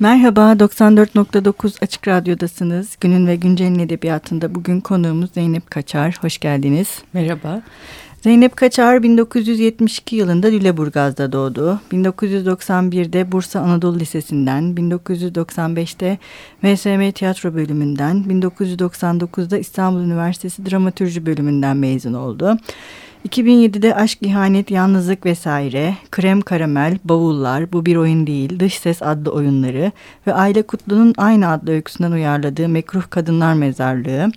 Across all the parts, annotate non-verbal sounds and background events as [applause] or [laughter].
Merhaba, 94.9 Açık Radyo'dasınız. Günün ve Güncel'in edebiyatında bugün konuğumuz Zeynep Kaçar. Hoş geldiniz. Merhaba. Zeynep Kaçar 1972 yılında Lüleburgaz'da doğdu. 1991'de Bursa Anadolu Lisesi'nden, 1995'te MSM Tiyatro bölümünden, 1999'da İstanbul Üniversitesi Dramatürji bölümünden mezun oldu. 2007'de Aşk, İhanet, Yalnızlık vesaire, Krem Karamel, Bavullar, Bu Bir Oyun Değil, Dış Ses adlı oyunları ve Aile Kutlu'nun aynı adlı öyküsünden uyarladığı Mekruh Kadınlar Mezarlığı,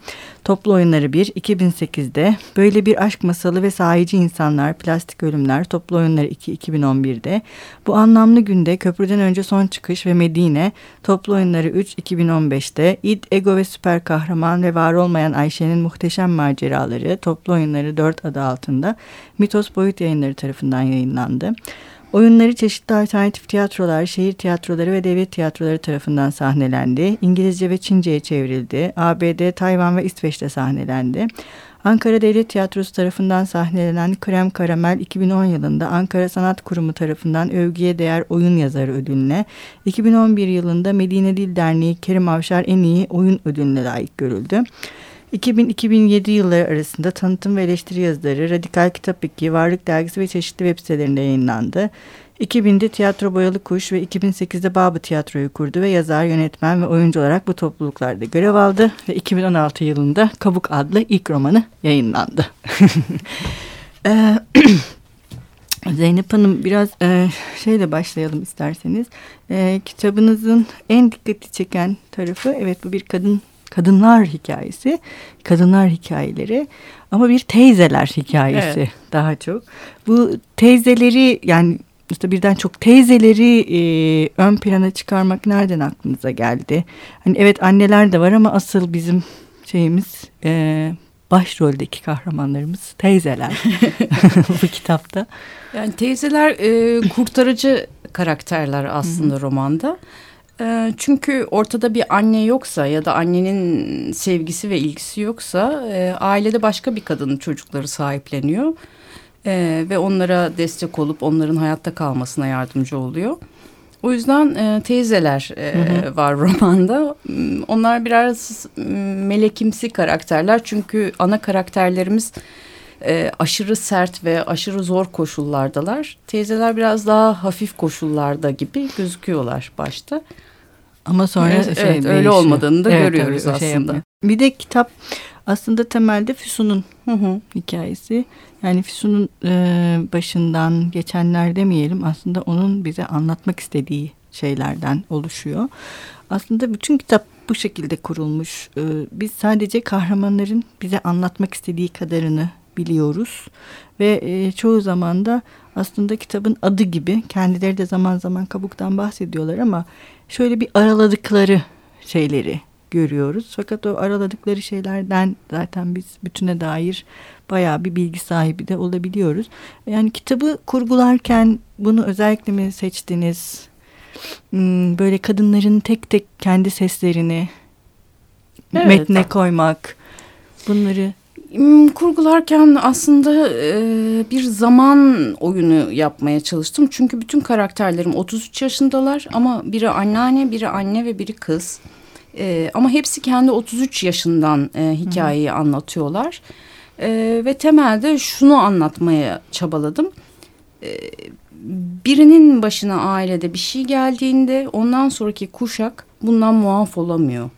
Toplu Oyunları 1, 2008'de Böyle Bir Aşk Masalı ve Sahici İnsanlar, Plastik Ölümler, Toplu Oyunları 2, 2011'de Bu Anlamlı Günde, Köprüden Önce Son Çıkış ve Medine, Toplu Oyunları 3, 2015'te İd, Ego ve Süper Kahraman ve Var Olmayan Ayşe'nin Muhteşem Maceraları, Toplu Oyunları 4 adı altında Mitos Boyut Yayınları tarafından yayınlandı. Oyunları çeşitli alternatif tiyatrolar, şehir tiyatroları ve devlet tiyatroları tarafından sahnelendi. İngilizce ve Çince'ye çevrildi. ABD, Tayvan ve İsveç'te sahnelendi. Ankara Devlet Tiyatrosu tarafından sahnelenen Krem Karamel 2010 yılında Ankara Sanat Kurumu tarafından övgüye değer oyun yazarı ödülüne, 2011 yılında Medine Dil Derneği Kerim Avşar en iyi oyun ödülüne layık görüldü. 2000-2007 yılları arasında tanıtım ve eleştiri yazıları Radikal Kitap 2, Varlık Dergisi ve çeşitli web sitelerinde yayınlandı. 2000'de Tiyatro Boyalı Kuş ve 2008'de Babı Tiyatro'yu kurdu ve yazar, yönetmen ve oyuncu olarak bu topluluklarda görev aldı. Ve 2016 yılında Kabuk adlı ilk romanı yayınlandı. [laughs] [clears throat] Zeynep Hanım biraz e, şeyle başlayalım isterseniz. E, kitabınızın en dikkati çeken tarafı evet bu bir kadın kadınlar hikayesi, kadınlar hikayeleri ama bir teyzeler hikayesi evet. daha çok. Bu teyzeleri yani işte birden çok teyzeleri e, ön plana çıkarmak nereden aklınıza geldi? Hani evet anneler de var ama asıl bizim şeyimiz e, başroldeki kahramanlarımız teyzeler [laughs] [laughs] bu kitapta. Yani teyzeler e, kurtarıcı karakterler aslında romanda. Ee, çünkü ortada bir anne yoksa ya da annenin sevgisi ve ilgisi yoksa e, ailede başka bir kadının çocukları sahipleniyor. E, ve onlara destek olup onların hayatta kalmasına yardımcı oluyor. O yüzden e, teyzeler e, hı hı. var romanda. Onlar biraz melekimsi karakterler çünkü ana karakterlerimiz e, aşırı sert ve aşırı zor koşullardalar. Teyzeler biraz daha hafif koşullarda gibi gözüküyorlar başta. Ama sonra evet, şey evet, öyle olmadığını da evet, görüyoruz tabii, şey aslında. Şey bir de kitap aslında temelde Füsun'un hikayesi. Yani Füsun'un e, başından geçenler demeyelim aslında onun bize anlatmak istediği şeylerden oluşuyor. Aslında bütün kitap bu şekilde kurulmuş. E, biz sadece kahramanların bize anlatmak istediği kadarını biliyoruz. Ve e, çoğu zaman da aslında kitabın adı gibi kendileri de zaman zaman kabuktan bahsediyorlar ama şöyle bir araladıkları şeyleri görüyoruz. Fakat o araladıkları şeylerden zaten biz bütüne dair bayağı bir bilgi sahibi de olabiliyoruz. Yani kitabı kurgularken bunu özellikle mi seçtiniz? Hmm, böyle kadınların tek tek kendi seslerini evet. metne koymak bunları kurgularken aslında e, bir zaman oyunu yapmaya çalıştım. Çünkü bütün karakterlerim 33 yaşındalar ama biri anneanne, biri anne ve biri kız. E, ama hepsi kendi 33 yaşından e, hikayeyi Hı. anlatıyorlar. E, ve temelde şunu anlatmaya çabaladım. E, birinin başına ailede bir şey geldiğinde ondan sonraki kuşak bundan muaf olamıyor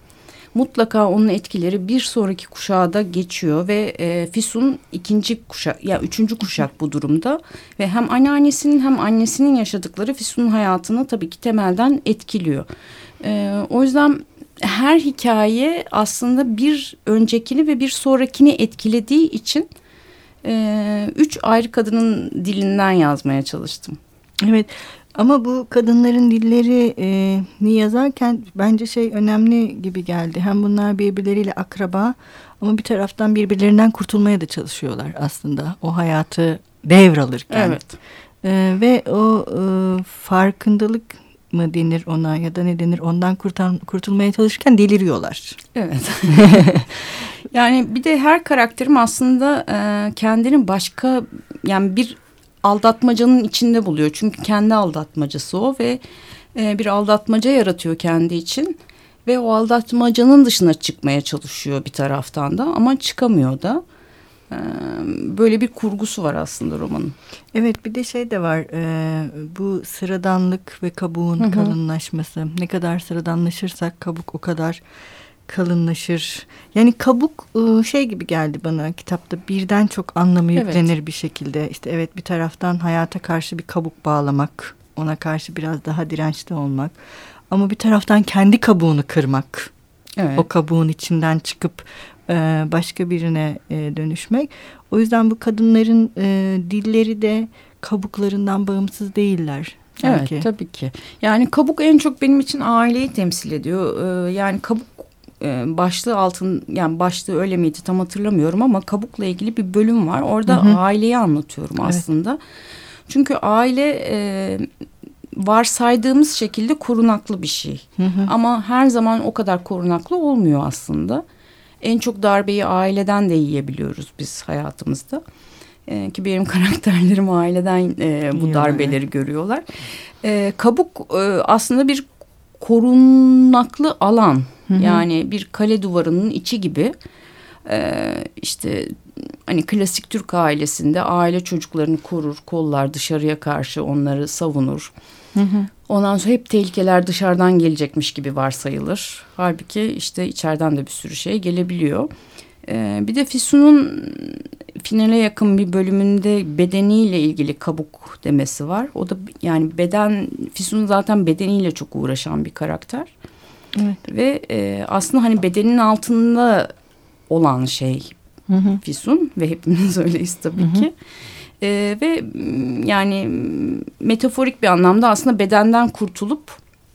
mutlaka onun etkileri bir sonraki kuşağa da geçiyor ve e, Fisun ikinci kuşak ya üçüncü kuşak bu durumda ve hem anneannesinin hem annesinin yaşadıkları Fisun'un hayatını tabii ki temelden etkiliyor. E, o yüzden her hikaye aslında bir öncekini ve bir sonrakini etkilediği için e, üç ayrı kadının dilinden yazmaya çalıştım. Evet ama bu kadınların dilleri e, ni yazarken bence şey önemli gibi geldi. Hem bunlar birbirleriyle akraba ama bir taraftan birbirlerinden kurtulmaya da çalışıyorlar aslında. O hayatı devralırken. Evet. E, ve o e, farkındalık mı denir ona ya da ne denir ondan kurtan, kurtulmaya çalışırken deliriyorlar. Evet. [laughs] yani bir de her karakterim aslında e, kendini başka yani bir aldatmacanın içinde buluyor. Çünkü kendi aldatmacası o ve e, bir aldatmaca yaratıyor kendi için ve o aldatmacanın dışına çıkmaya çalışıyor bir taraftan da ama çıkamıyor da. E, böyle bir kurgusu var aslında romanın. Evet bir de şey de var e, bu sıradanlık ve kabuğun hı hı. kalınlaşması. Ne kadar sıradanlaşırsak kabuk o kadar kalınlaşır. Yani kabuk ıı, şey gibi geldi bana kitapta birden çok anlamı yüklenir evet. bir şekilde. İşte evet bir taraftan hayata karşı bir kabuk bağlamak, ona karşı biraz daha dirençli olmak. Ama bir taraftan kendi kabuğunu kırmak. Evet. O kabuğun içinden çıkıp başka birine dönüşmek. O yüzden bu kadınların dilleri de kabuklarından bağımsız değiller. Belki. Evet tabii ki. Yani kabuk en çok benim için aileyi temsil ediyor. Ee, yani kabuk e, başlığı altın yani başlığı öyle miydi tam hatırlamıyorum ama kabukla ilgili bir bölüm var. Orada hı hı. aileyi anlatıyorum evet. aslında. Çünkü aile e, varsaydığımız şekilde korunaklı bir şey. Hı hı. Ama her zaman o kadar korunaklı olmuyor aslında. En çok darbeyi aileden de yiyebiliyoruz biz hayatımızda. E, ki benim [laughs] karakterlerim aileden e, bu darbeleri görüyorlar. E, kabuk e, aslında bir korunaklı alan. Hı hı. Yani bir kale duvarının içi gibi. Ee, işte hani klasik Türk ailesinde aile çocuklarını korur, kollar dışarıya karşı onları savunur. Hı hı. Ondan sonra hep tehlikeler dışarıdan gelecekmiş gibi varsayılır. Halbuki işte içeriden de bir sürü şey gelebiliyor. Ee, bir de Füsun'un finale yakın bir bölümünde bedeniyle ilgili kabuk demesi var. O da yani beden Füsun zaten bedeniyle çok uğraşan bir karakter. Evet. Ve e, aslında hani bedenin altında olan şey hı hı. Füsun ve hepimiz [laughs] öyleyiz tabii hı hı. ki. E, ve yani metaforik bir anlamda aslında bedenden kurtulup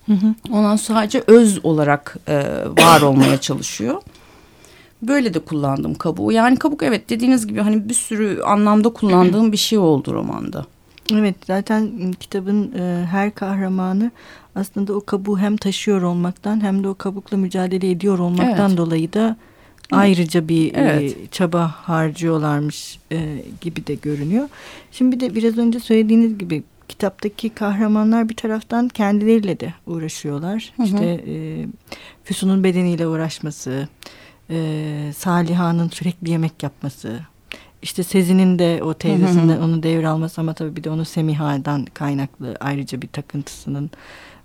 hı hı. ondan sadece öz olarak e, var olmaya çalışıyor. Böyle de kullandım kabuğu. Yani kabuk evet dediğiniz gibi hani bir sürü anlamda kullandığım bir şey oldu romanda. Evet zaten kitabın e, her kahramanı aslında o kabuğu hem taşıyor olmaktan hem de o kabukla mücadele ediyor olmaktan evet. dolayı da ayrıca bir e, evet. e, çaba harcıyorlarmış e, gibi de görünüyor. Şimdi bir de biraz önce söylediğiniz gibi kitaptaki kahramanlar bir taraftan kendileriyle de uğraşıyorlar. Hı hı. İşte e, Füsun'un bedeniyle uğraşması, e, Saliha'nın sürekli yemek yapması, işte Sezin'in de o teyzesinden onu devralması ama tabii bir de onu Semiha'dan kaynaklı ayrıca bir takıntısının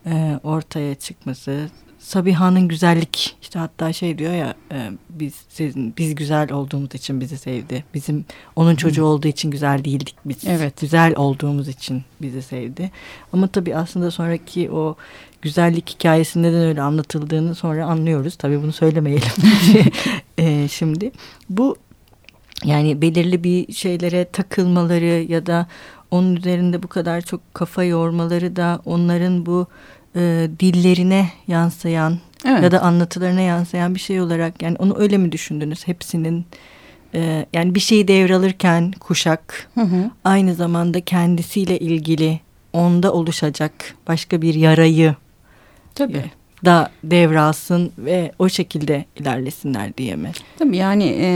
e, ortaya çıkması. Sabiha'nın güzellik işte hatta şey diyor ya e, biz sizin, biz güzel olduğumuz için bizi sevdi. Bizim onun çocuğu olduğu için güzel değildik biz. Evet. Güzel olduğumuz için bizi sevdi. Ama tabii aslında sonraki o güzellik hikayesi neden öyle anlatıldığını sonra anlıyoruz. Tabii bunu söylemeyelim [laughs] [laughs] e, şimdi. Bu yani belirli bir şeylere takılmaları ya da onun üzerinde bu kadar çok kafa yormaları da onların bu e, dillerine yansıyan evet. ya da anlatılarına yansıyan bir şey olarak yani onu öyle mi düşündünüz hepsinin e, yani bir şeyi devralırken kuşak hı hı. aynı zamanda kendisiyle ilgili onda oluşacak başka bir yarayı Tabii da devralsın ve o şekilde ilerlesinler diye mi? Tabii yani e,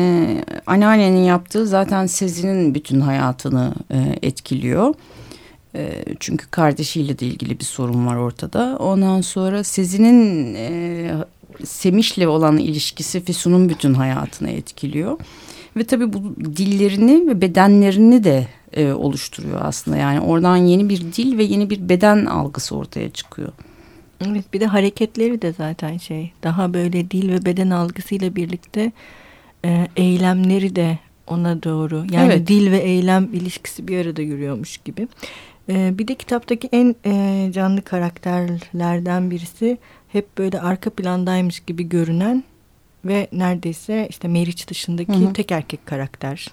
anneannenin yaptığı zaten Sezin'in bütün hayatını e, etkiliyor. E, çünkü kardeşiyle de ilgili bir sorun var ortada. Ondan sonra Sezin'in e, Semiş'le olan ilişkisi Füsun'un bütün hayatını etkiliyor. Ve tabii bu dillerini ve bedenlerini de e, oluşturuyor aslında. Yani oradan yeni bir dil ve yeni bir beden algısı ortaya çıkıyor. Evet bir de hareketleri de zaten şey daha böyle dil ve beden algısıyla birlikte e, eylemleri de ona doğru yani evet. dil ve eylem ilişkisi bir arada yürüyormuş gibi. E, bir de kitaptaki en e, canlı karakterlerden birisi hep böyle arka plandaymış gibi görünen ve neredeyse işte Meriç dışındaki hı hı. tek erkek karakter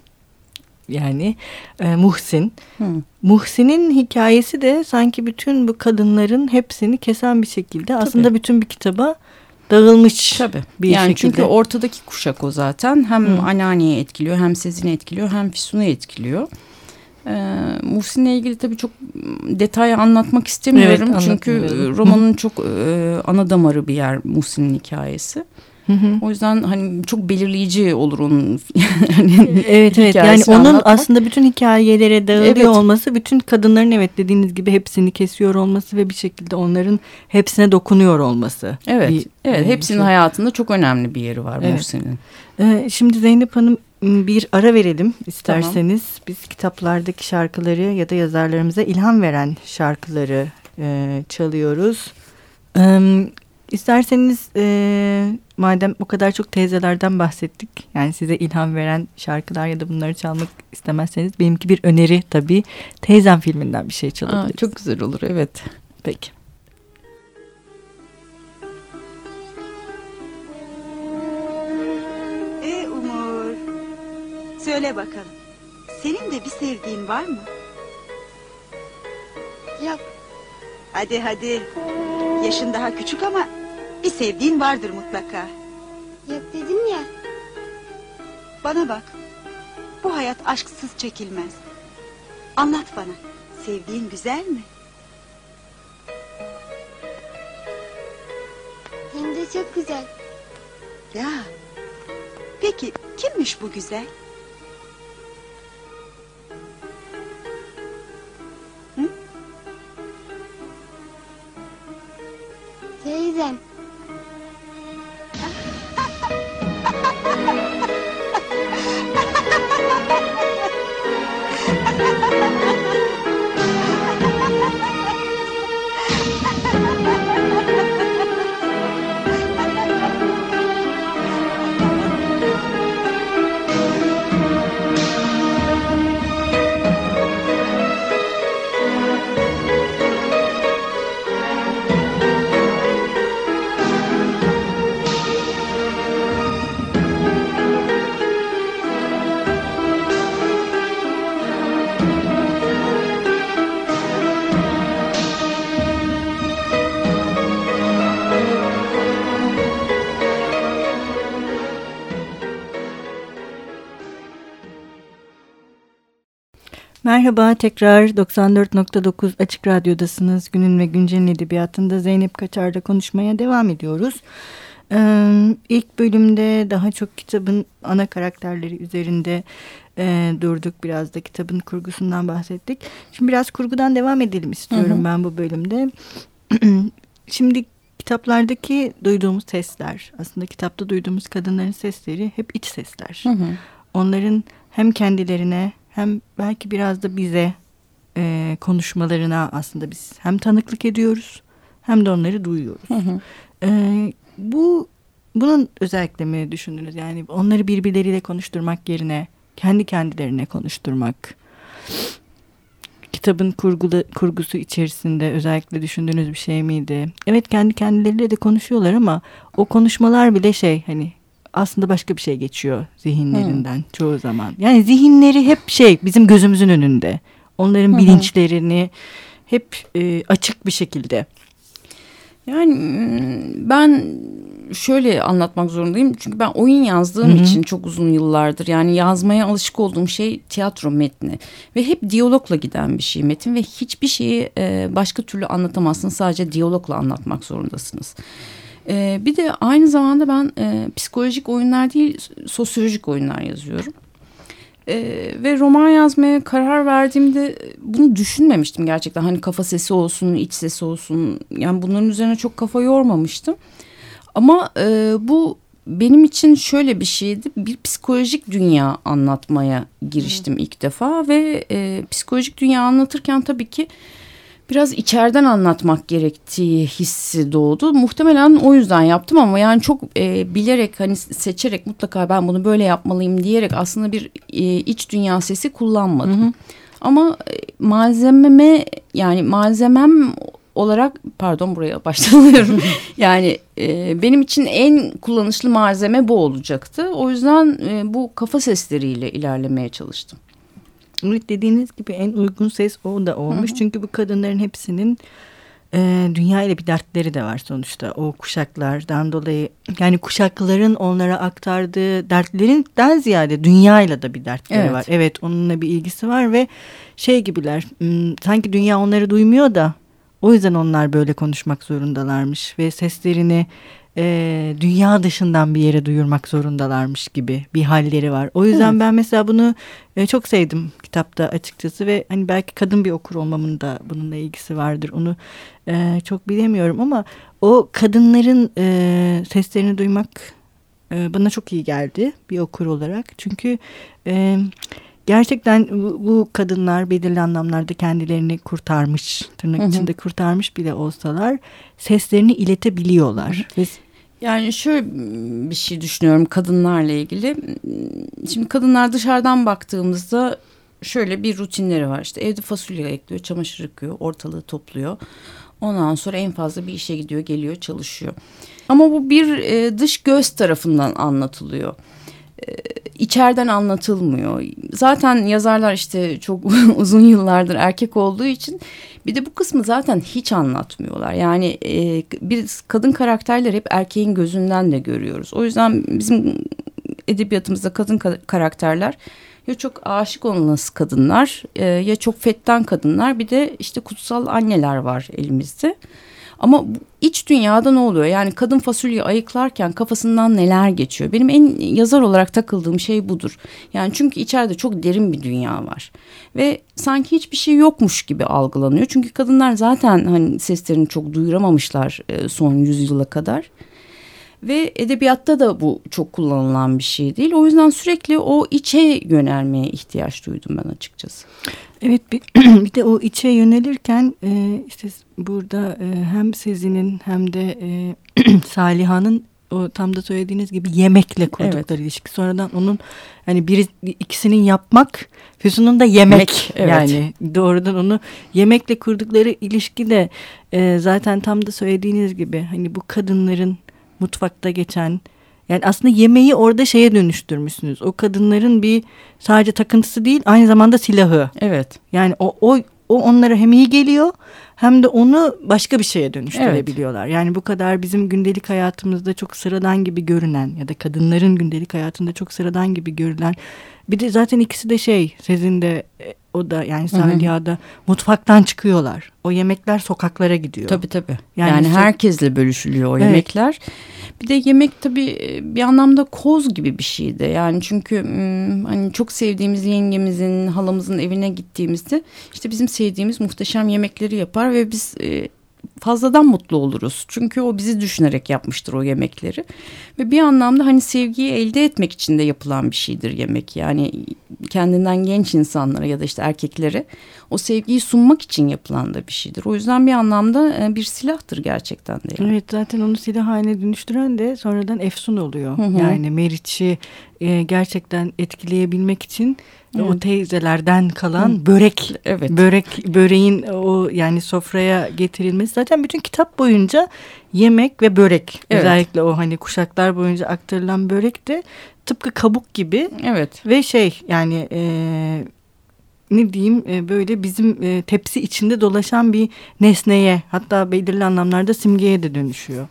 yani e, Muhsin. Hı. Muhsin'in hikayesi de sanki bütün bu kadınların hepsini kesen bir şekilde Tabii. aslında bütün bir kitaba dağılmış Tabii. bir yani şekilde. Çünkü ortadaki kuşak o zaten hem Hı. anneanneyi etkiliyor hem Sezin'i etkiliyor hem Füsun'u etkiliyor. Ee, Muhsin'le ilgili tabii çok detay anlatmak istemiyorum. Evet, çünkü romanın çok e, ana damarı bir yer Muhsin'in hikayesi. Hı hı. O yüzden hani çok belirleyici olur onun. [laughs] hani evet evet yani onun anlatmak. aslında bütün hikayelere dağılıyor evet. olması, bütün kadınların evet dediğiniz gibi hepsini kesiyor olması ve bir şekilde onların hepsine dokunuyor olması. Evet. Bir, evet, hepsinin şey. hayatında çok önemli bir yeri var evet. Muhsin'in. Ee, şimdi Zeynep Hanım bir ara verelim isterseniz. Tamam. Biz kitaplardaki şarkıları ya da yazarlarımıza ilham veren şarkıları e, çalıyoruz. E, isterseniz e, madem o kadar çok teyzelerden bahsettik. Yani size ilham veren şarkılar ya da bunları çalmak istemezseniz benimki bir öneri tabii. Teyzem filminden bir şey çalabiliriz. Aa, çok güzel olur evet. Peki. E Umur. Söyle bakalım. Senin de bir sevdiğin var mı? Yok. Hadi hadi. Yaşın daha küçük ama bir sevdiğin vardır mutlaka. Yok dedim ya. Bana bak. Bu hayat aşksız çekilmez. Anlat bana. Sevdiğin güzel mi? Hem de çok güzel. Ya. Peki kimmiş bu güzel? Merhaba tekrar 94.9 Açık Radyo'dasınız. Günün ve Güncel'in edebiyatında Zeynep Kaçar'da konuşmaya devam ediyoruz. Ee, ilk bölümde daha çok kitabın ana karakterleri üzerinde e, durduk. Biraz da kitabın kurgusundan bahsettik. Şimdi biraz kurgudan devam edelim istiyorum hı hı. ben bu bölümde. [clears throat] Şimdi kitaplardaki duyduğumuz sesler, aslında kitapta duyduğumuz kadınların sesleri hep iç sesler. Hı hı. Onların hem kendilerine hem belki biraz da bize e, konuşmalarına aslında biz hem tanıklık ediyoruz hem de onları duyuyoruz. Hı hı. E, bu bunun özellikle mi düşündünüz? Yani onları birbirleriyle konuşturmak yerine kendi kendilerine konuşturmak. Kitabın kurgulu, kurgusu içerisinde özellikle düşündüğünüz bir şey miydi? Evet kendi kendileriyle de konuşuyorlar ama o konuşmalar bile şey hani aslında başka bir şey geçiyor zihinlerinden hmm. çoğu zaman. Yani zihinleri hep şey bizim gözümüzün önünde. Onların bilinçlerini hep e, açık bir şekilde. Yani ben şöyle anlatmak zorundayım. Çünkü ben oyun yazdığım Hı -hı. için çok uzun yıllardır yani yazmaya alışık olduğum şey tiyatro metni. Ve hep diyalogla giden bir şey metin ve hiçbir şeyi e, başka türlü anlatamazsınız. Sadece diyalogla anlatmak zorundasınız. E, bir de aynı zamanda ben e, psikolojik oyunlar değil sosyolojik oyunlar yazıyorum. E, ve roman yazmaya karar verdiğimde bunu düşünmemiştim gerçekten. Hani kafa sesi olsun, iç sesi olsun. Yani bunların üzerine çok kafa yormamıştım. Ama e, bu benim için şöyle bir şeydi. Bir psikolojik dünya anlatmaya giriştim hmm. ilk defa ve e, psikolojik dünya anlatırken tabii ki biraz içeriden anlatmak gerektiği hissi doğdu. Muhtemelen o yüzden yaptım ama yani çok e, bilerek hani seçerek mutlaka ben bunu böyle yapmalıyım diyerek aslında bir e, iç dünya sesi kullanmadım. Hı hı. Ama e, malzememe yani malzemem olarak pardon buraya başlanıyorum. [laughs] yani e, benim için en kullanışlı malzeme bu olacaktı. O yüzden e, bu kafa sesleriyle ilerlemeye çalıştım. Evet dediğiniz gibi en uygun ses o da olmuş. Hı hı. Çünkü bu kadınların hepsinin e, dünya ile bir dertleri de var sonuçta. O kuşaklardan dolayı yani kuşakların onlara aktardığı dertlerinden ziyade dünyayla da bir dertleri evet. var. Evet onunla bir ilgisi var ve şey gibiler sanki dünya onları duymuyor da o yüzden onlar böyle konuşmak zorundalarmış ve seslerini e, dünya dışından bir yere duyurmak zorundalarmış gibi bir halleri var. O yüzden evet. ben mesela bunu e, çok sevdim kitapta açıkçası ve hani belki kadın bir okur olmamın da bununla ilgisi vardır. Onu e, çok bilemiyorum ama o kadınların e, seslerini duymak e, bana çok iyi geldi bir okur olarak. Çünkü e, gerçekten bu, bu kadınlar belirli anlamlarda kendilerini kurtarmış, tırnak hı hı. içinde kurtarmış bile olsalar seslerini iletebiliyorlar. Ve yani şöyle bir şey düşünüyorum kadınlarla ilgili. Şimdi kadınlar dışarıdan baktığımızda şöyle bir rutinleri var. İşte evde fasulye ekliyor, çamaşır yıkıyor, ortalığı topluyor. Ondan sonra en fazla bir işe gidiyor, geliyor, çalışıyor. Ama bu bir e, dış göz tarafından anlatılıyor. E, içeriden anlatılmıyor. Zaten yazarlar işte çok [laughs] uzun yıllardır erkek olduğu için bir de bu kısmı zaten hiç anlatmıyorlar. Yani e, biz kadın karakterler hep erkeğin gözünden de görüyoruz. O yüzden bizim edebiyatımızda kadın karakterler ya çok aşık olunası kadınlar e, ya çok fetten kadınlar bir de işte kutsal anneler var elimizde. Ama iç dünyada ne oluyor? Yani kadın fasulye ayıklarken kafasından neler geçiyor? Benim en yazar olarak takıldığım şey budur. Yani çünkü içeride çok derin bir dünya var. Ve sanki hiçbir şey yokmuş gibi algılanıyor. Çünkü kadınlar zaten hani seslerini çok duyuramamışlar son yüzyıla kadar. Ve edebiyatta da bu çok kullanılan bir şey değil. O yüzden sürekli o içe yönelmeye ihtiyaç duydum ben açıkçası. Evet bir, [clears throat] bir de o içe yönelirken e, işte burada e, hem Sezin'in hem de e, [clears throat] Saliha'nın o tam da söylediğiniz gibi yemekle kurdukları evet. ilişki. Sonradan onun hani biri ikisinin yapmak, Füsun'un da yemek. yemek evet. Yani doğrudan onu yemekle kurdukları ilişki de e, zaten tam da söylediğiniz gibi hani bu kadınların mutfakta geçen yani aslında yemeği orada şeye dönüştürmüşsünüz. O kadınların bir sadece takıntısı değil aynı zamanda silahı. Evet. Yani o, o, o onlara hem iyi geliyor hem de onu başka bir şeye dönüştürebiliyorlar. Evet. Yani bu kadar bizim gündelik hayatımızda çok sıradan gibi görünen ya da kadınların gündelik hayatında çok sıradan gibi görülen bir de zaten ikisi de şey sizin de e, o da yani Saliha'da mutfaktan çıkıyorlar. O yemekler sokaklara gidiyor. Tabii tabii. Yani, yani herkesle bölüşülüyor o evet. yemekler. Bir de yemek tabii e, bir anlamda koz gibi bir şeydi. Yani çünkü hani çok sevdiğimiz yengemizin, halamızın evine gittiğimizde işte bizim sevdiğimiz muhteşem yemekleri yapar ve biz e, fazladan mutlu oluruz. Çünkü o bizi düşünerek yapmıştır o yemekleri. Ve bir anlamda hani sevgiyi elde etmek için de yapılan bir şeydir yemek. Yani kendinden genç insanlara ya da işte erkeklere o sevgiyi sunmak için yapılan da bir şeydir. O yüzden bir anlamda e, bir silahtır gerçekten de. Yani. Evet zaten onu silah haline dönüştüren de sonradan Efsun oluyor. Hı hı. Yani Meriç'i e, gerçekten etkileyebilmek için Evet. O teyzelerden kalan Hı. börek, evet. börek, böreğin o yani sofraya getirilmesi zaten bütün kitap boyunca yemek ve börek evet. özellikle o hani kuşaklar boyunca aktarılan börek de tıpkı kabuk gibi. Evet. Ve şey yani e, ne diyeyim e, böyle bizim e, tepsi içinde dolaşan bir nesneye hatta belirli anlamlarda simgeye de dönüşüyor.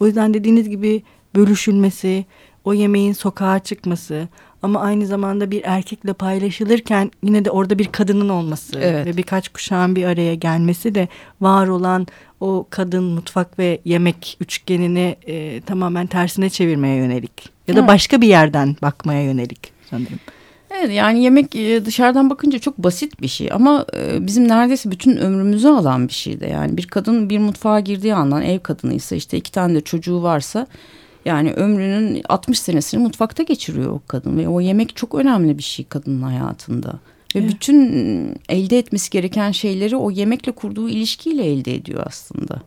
O yüzden dediğiniz gibi bölüşülmesi, o yemeğin sokağa çıkması ama aynı zamanda bir erkekle paylaşılırken yine de orada bir kadının olması evet. ve birkaç kuşağın bir araya gelmesi de var olan o kadın mutfak ve yemek üçgenini e, tamamen tersine çevirmeye yönelik ya da evet. başka bir yerden bakmaya yönelik sanırım. Evet yani yemek e, dışarıdan bakınca çok basit bir şey ama e, bizim neredeyse bütün ömrümüzü alan bir şey de yani bir kadın bir mutfağa girdiği andan ev kadınıysa işte iki tane de çocuğu varsa yani ömrünün 60 senesini mutfakta geçiriyor o kadın ve o yemek çok önemli bir şey kadının hayatında. Ve evet. bütün elde etmesi gereken şeyleri o yemekle kurduğu ilişkiyle elde ediyor aslında.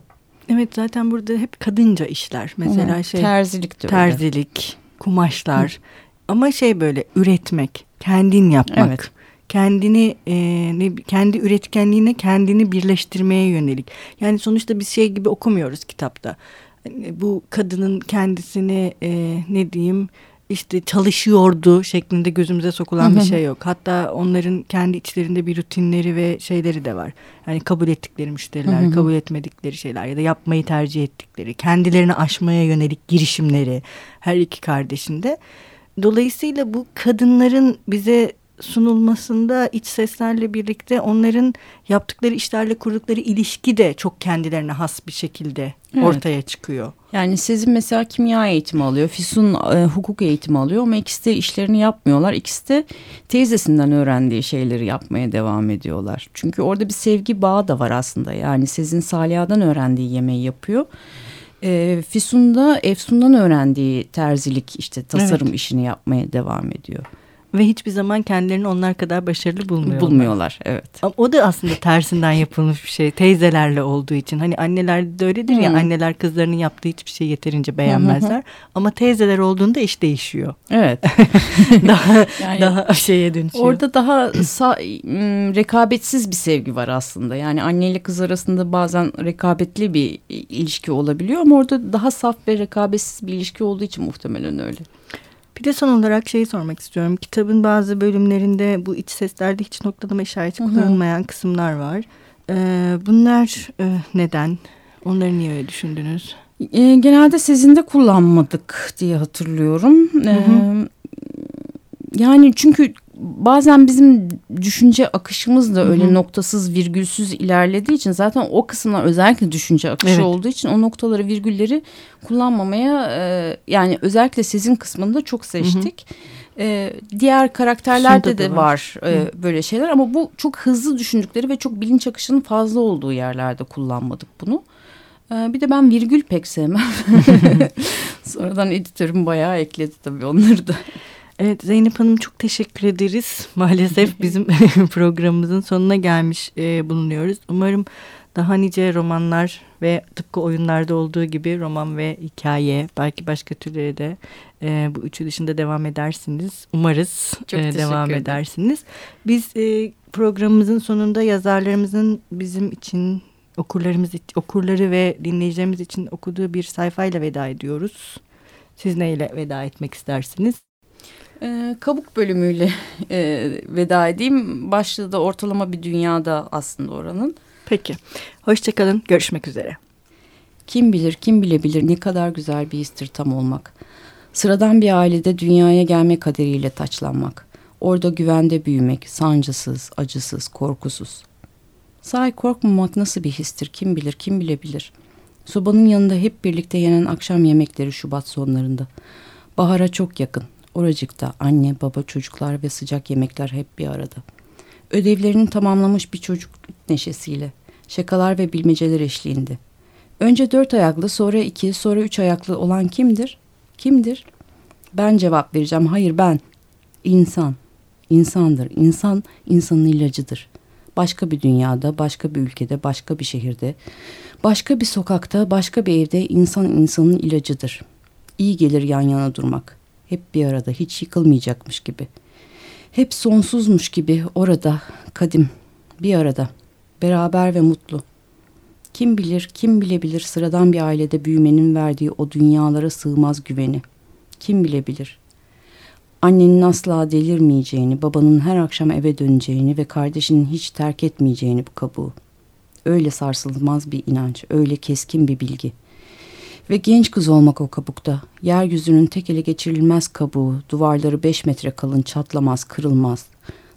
Evet zaten burada hep kadınca işler. Mesela Hı, şey terzilik de terzilik, kumaşlar. Hı. Ama şey böyle üretmek, kendin yapmak. Evet. Kendini e, ne, kendi üretkenliğine kendini birleştirmeye yönelik. Yani sonuçta biz şey gibi okumuyoruz kitapta. Bu kadının kendisini e, ne diyeyim işte çalışıyordu şeklinde gözümüze sokulan bir şey yok. Hatta onların kendi içlerinde bir rutinleri ve şeyleri de var. Yani kabul ettikleri müşteriler, kabul etmedikleri şeyler ya da yapmayı tercih ettikleri, kendilerini aşmaya yönelik girişimleri her iki kardeşinde. Dolayısıyla bu kadınların bize sunulmasında iç seslerle birlikte onların yaptıkları işlerle kurdukları ilişki de çok kendilerine has bir şekilde Evet. ortaya çıkıyor. Yani Sezin mesela kimya eğitimi alıyor. Füsun e, hukuk eğitimi alıyor ama ikisi de işlerini yapmıyorlar. İkisi de teyzesinden öğrendiği şeyleri yapmaya devam ediyorlar. Çünkü orada bir sevgi bağı da var aslında. Yani Sezin Saliha'dan öğrendiği yemeği yapıyor. E, Füsun da Efsun'dan öğrendiği terzilik işte tasarım Evet. işini yapmaya devam ediyor. Ve hiçbir zaman kendilerini onlar kadar başarılı bulmuyorlar. Bulmuyorlar evet. Ama o da aslında tersinden yapılmış bir şey. Teyzelerle olduğu için. Hani anneler de öyledir ya Hı. anneler kızlarının yaptığı hiçbir şey yeterince beğenmezler. Ama teyzeler olduğunda iş değişiyor. Evet. [laughs] daha [laughs] Yani- daha şeye dönüşüyor. Orada daha sa- m, rekabetsiz bir sevgi var aslında. Yani anne ile kız arasında bazen rekabetli bir ilişki olabiliyor ama orada daha saf ve rekabetsiz bir ilişki olduğu için muhtemelen öyle. Bir de son olarak şeyi sormak istiyorum. Kitabın bazı bölümlerinde bu iç seslerde hiç noktalama işareti Hı hı. kullanılmayan kısımlar var. Ee, bunlar e, neden? Onları niye öyle düşündünüz? E, genelde sezinde kullanmadık diye hatırlıyorum. E, hı. yani çünkü bazen bizim düşünce akışımız da öyle Hı hı. noktasız virgülsüz ilerlediği için zaten o kısımlar özellikle düşünce akışı Evet. olduğu için o noktaları virgülleri kullanmamaya e, yani özellikle sizin kısmında çok seçtik. E, diğer karakterlerde de var. var, e, böyle şeyler ama bu çok hızlı düşündükleri ve çok bilinç akışının fazla olduğu yerlerde kullanmadık bunu. E, bir de ben virgül pek sevmem. [laughs] Sonradan editörüm bayağı ekledi tabii onları da. Evet Zeynep Hanım çok teşekkür ederiz. [laughs] Maalesef [laughs] bizim [laughs] programımızın sonuna gelmiş e, bulunuyoruz. Umarım daha nice romanlar ve tıpkı oyunlarda olduğu gibi roman ve hikaye belki başka türleri de e, bu üçü dışında devam edersiniz. Umarız Çok e, devam ederim. edersiniz. Biz e, programımızın sonunda yazarlarımızın bizim için okurlarımız okurları ve dinleyicilerimiz için okuduğu bir sayfayla veda ediyoruz. Siz neyle veda etmek istersiniz? Ee, kabuk bölümüyle e, veda edeyim. Başlığı da ortalama bir dünyada aslında oranın. Peki. Hoşçakalın. Görüşmek üzere. Kim bilir kim bilebilir ne kadar güzel bir histir tam olmak. Sıradan bir ailede dünyaya gelme kaderiyle taçlanmak. Orada güvende büyümek, sancısız, acısız, korkusuz. Sahi korkmamak nasıl bir histir kim bilir kim bilebilir. Sobanın yanında hep birlikte yenen akşam yemekleri Şubat sonlarında. Bahara çok yakın. Oracıkta anne, baba, çocuklar ve sıcak yemekler hep bir arada. Ödevlerini tamamlamış bir çocuk neşesiyle. Şakalar ve bilmeceler eşliğinde. Önce dört ayaklı, sonra iki, sonra üç ayaklı olan kimdir? Kimdir? Ben cevap vereceğim. Hayır ben. İnsan. İnsandır. İnsan, insanın ilacıdır. Başka bir dünyada, başka bir ülkede, başka bir şehirde, başka bir sokakta, başka bir evde insan insanın ilacıdır. İyi gelir yan yana durmak. Hep bir arada, hiç yıkılmayacakmış gibi. Hep sonsuzmuş gibi orada, kadim, bir arada, beraber ve mutlu. Kim bilir, kim bilebilir sıradan bir ailede büyümenin verdiği o dünyalara sığmaz güveni. Kim bilebilir? Annenin asla delirmeyeceğini, babanın her akşam eve döneceğini ve kardeşinin hiç terk etmeyeceğini bu kabuğu. Öyle sarsılmaz bir inanç, öyle keskin bir bilgi. Ve genç kız olmak o kabukta, yeryüzünün tek ele geçirilmez kabuğu, duvarları beş metre kalın, çatlamaz, kırılmaz.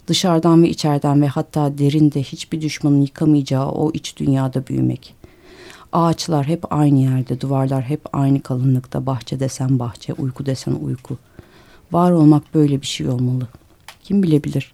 Dışarıdan ve içeriden ve hatta derinde hiçbir düşmanın yıkamayacağı o iç dünyada büyümek. Ağaçlar hep aynı yerde, duvarlar hep aynı kalınlıkta, bahçe desen bahçe, uyku desen uyku. Var olmak böyle bir şey olmalı. Kim bilebilir?